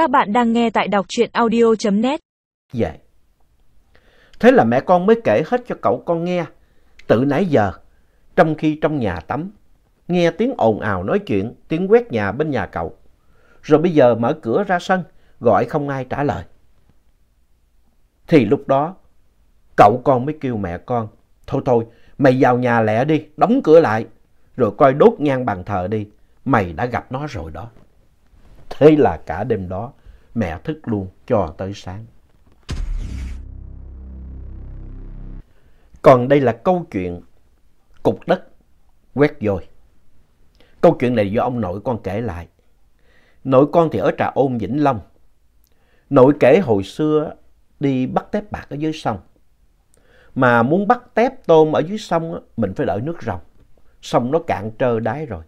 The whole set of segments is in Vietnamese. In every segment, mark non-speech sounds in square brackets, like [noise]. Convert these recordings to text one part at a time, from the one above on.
Các bạn đang nghe tại đọc truyện audio.net. vậy dạ. Thế là mẹ con mới kể hết cho cậu con nghe. Từ nãy giờ, trong khi trong nhà tắm, nghe tiếng ồn ào nói chuyện, tiếng quét nhà bên nhà cậu. Rồi bây giờ mở cửa ra sân, gọi không ai trả lời. Thì lúc đó, cậu con mới kêu mẹ con, thôi thôi, mày vào nhà lẹ đi, đóng cửa lại, rồi coi đốt nhang bàn thờ đi, mày đã gặp nó rồi đó. Thế là cả đêm đó, mẹ thức luôn cho tới sáng. Còn đây là câu chuyện cục đất quét vôi. Câu chuyện này do ông nội con kể lại. Nội con thì ở Trà Ôn, Vĩnh Long. Nội kể hồi xưa đi bắt tép bạc ở dưới sông. Mà muốn bắt tép tôm ở dưới sông mình phải đợi nước rồng. Sông nó cạn trơ đáy rồi.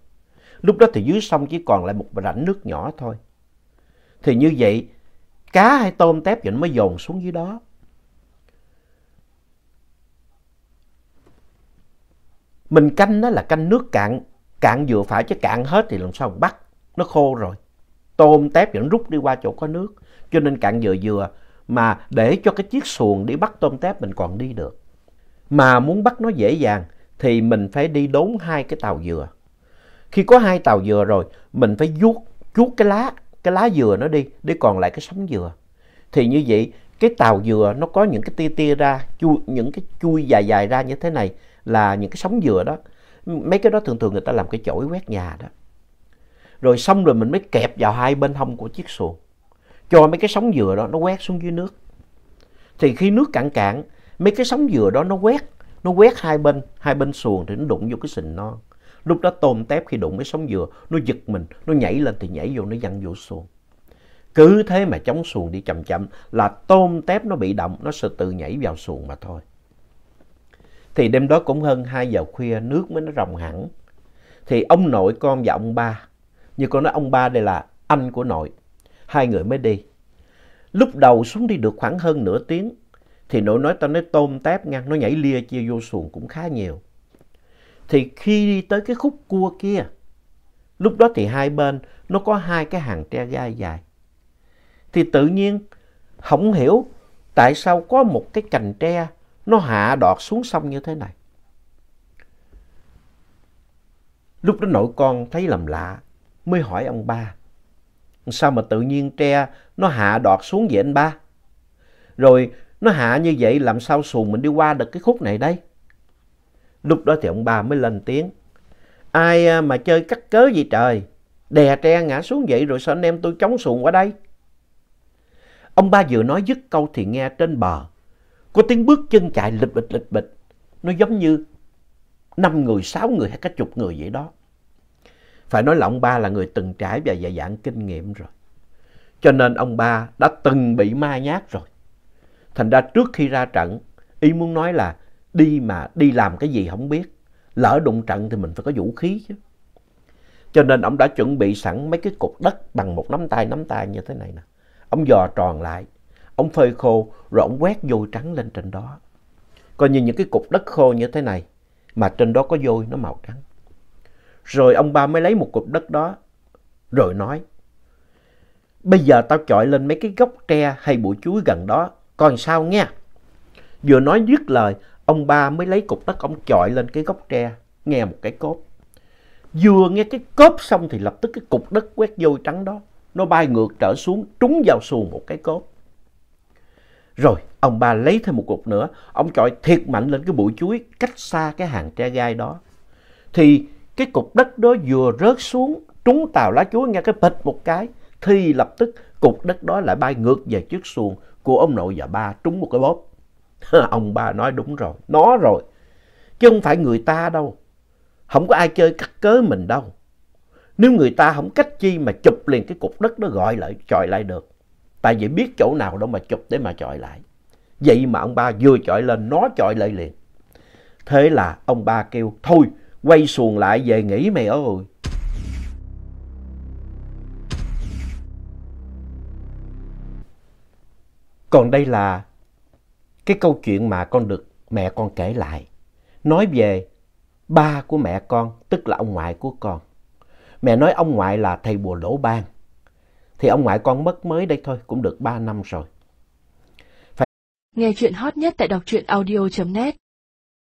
Lúc đó thì dưới sông chỉ còn lại một rãnh nước nhỏ thôi. Thì như vậy, cá hay tôm tép vậy mới dồn xuống dưới đó. Mình canh nó là canh nước cạn, cạn vừa phải chứ cạn hết thì làm sao mà bắt, nó khô rồi. Tôm tép vẫn rút đi qua chỗ có nước, cho nên cạn vừa vừa mà để cho cái chiếc xuồng đi bắt tôm tép mình còn đi được. Mà muốn bắt nó dễ dàng thì mình phải đi đốn hai cái tàu dừa. Khi có hai tàu dừa rồi, mình phải vuốt, vuốt cái lá, cái lá dừa nó đi, để còn lại cái sống dừa. Thì như vậy, cái tàu dừa nó có những cái tia tia ra, chui, những cái chui dài dài ra như thế này là những cái sống dừa đó. Mấy cái đó thường thường người ta làm cái chổi quét nhà đó. Rồi xong rồi mình mới kẹp vào hai bên hông của chiếc xuồng. Cho mấy cái sống dừa đó nó quét xuống dưới nước. Thì khi nước cạn cạn, mấy cái sống dừa đó nó quét, nó quét hai bên, hai bên xuồng thì nó đụng vô cái sình non. Lúc đó tôm tép khi đụng với sóng dừa, nó giật mình, nó nhảy lên thì nhảy vô, nó văng vô xuồng. Cứ thế mà chống xuồng đi chậm chậm là tôm tép nó bị động, nó sẽ tự nhảy vào xuồng mà thôi. Thì đêm đó cũng hơn 2 giờ khuya, nước mới nó rồng hẳn. Thì ông nội con và ông ba, như con nói ông ba đây là anh của nội, hai người mới đi. Lúc đầu xuống đi được khoảng hơn nửa tiếng, thì nội nói tao nói tôm tép nha, nó nhảy lia chia vô xuồng cũng khá nhiều. Thì khi đi tới cái khúc cua kia, lúc đó thì hai bên nó có hai cái hàng tre gai dài. Thì tự nhiên không hiểu tại sao có một cái cành tre nó hạ đọt xuống sông như thế này. Lúc đó nội con thấy làm lạ, mới hỏi ông ba. Sao mà tự nhiên tre nó hạ đọt xuống vậy anh ba? Rồi nó hạ như vậy làm sao xuồng mình đi qua được cái khúc này đây? Lúc đó thì ông ba mới lên tiếng. Ai à, mà chơi cắt cớ gì trời? Đè tre ngã xuống vậy rồi sao anh em tôi chống xuồng qua đây? Ông ba vừa nói dứt câu thì nghe trên bờ. Có tiếng bước chân chạy lịch bịch lịch bịch. Nó giống như năm người, sáu người hay cả chục người vậy đó. Phải nói là ông ba là người từng trải và dày dạng kinh nghiệm rồi. Cho nên ông ba đã từng bị ma nhát rồi. Thành ra trước khi ra trận, ý muốn nói là đi mà đi làm cái gì không biết. Lỡ đụng trận thì mình phải có vũ khí chứ. Cho nên ông đã chuẩn bị sẵn mấy cái cục đất bằng một nắm tay nắm tay như thế này nè. Ông dò tròn lại, ông phơi khô rồi ông quét vôi trắng lên trên đó. Coi như những cái cục đất khô như thế này mà trên đó có vôi nó màu trắng. Rồi ông ba mới lấy một cục đất đó rồi nói Bây giờ tao chọi lên mấy cái gốc tre hay bụi chuối gần đó coi sao nghe. Vừa nói dứt lời ông ba mới lấy cục đất ông chọi lên cái gốc tre nghe một cái cốt. Vừa nghe cái cốp xong thì lập tức cái cục đất quét vôi trắng đó nó bay ngược trở xuống trúng vào xuồng một cái cốt. Rồi ông ba lấy thêm một cục nữa, ông chọi thiệt mạnh lên cái bụi chuối cách xa cái hàng tre gai đó. Thì cái cục đất đó vừa rớt xuống trúng tàu lá chuối nghe cái bịch một cái thì lập tức cục đất đó lại bay ngược về trước xuồng của ông nội và ba trúng một cái bóp. [laughs] ông ba nói đúng rồi, nó rồi. Chứ không phải người ta đâu. Không có ai chơi cắt cớ mình đâu. Nếu người ta không cách chi mà chụp liền cái cục đất đó gọi lại, chọi lại được. Tại vì biết chỗ nào đâu mà chụp để mà chọi lại. Vậy mà ông ba vừa chọi lên, nó chọi lại liền. Thế là ông ba kêu, thôi, quay xuồng lại về nghỉ mày ơi. Còn đây là cái câu chuyện mà con được mẹ con kể lại. Nói về ba của mẹ con, tức là ông ngoại của con. Mẹ nói ông ngoại là thầy bùa lỗ ban. thì ông ngoại con mất mới đây thôi, cũng được ba năm rồi. phải Nghe chuyện hot nhất tại đọc truyện audio.net